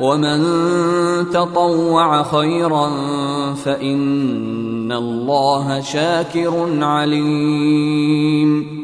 ومن تطوع خيرا فان الله شاكر عليم